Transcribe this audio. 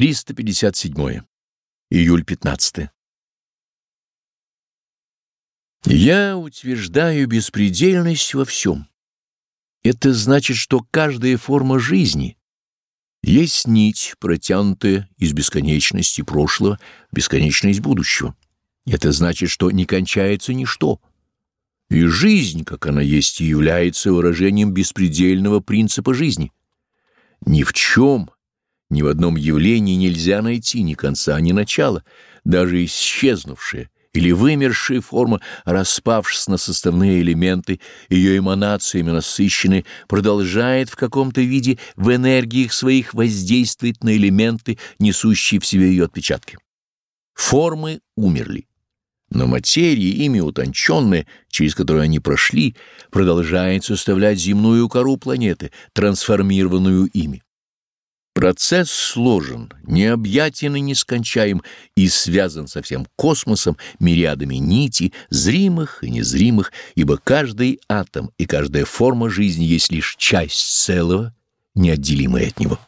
357. Июль 15. Я утверждаю беспредельность во всем. Это значит, что каждая форма жизни есть нить, протянутая из бесконечности прошлого в бесконечность будущего. Это значит, что не кончается ничто. И жизнь, как она есть, является выражением беспредельного принципа жизни. Ни в чем ни в одном явлении нельзя найти ни конца, ни начала, даже исчезнувшая или вымершая форма, распавшись на составные элементы, ее эманациями насыщенной, продолжает в каком-то виде в энергиях своих воздействовать на элементы, несущие в себе ее отпечатки. Формы умерли, но материя, ими утонченная, через которую они прошли, продолжает составлять земную кору планеты, трансформированную ими. Процесс сложен, необъятен и нескончаем и связан со всем космосом мириадами нитей, зримых и незримых, ибо каждый атом и каждая форма жизни есть лишь часть целого, неотделимая от него.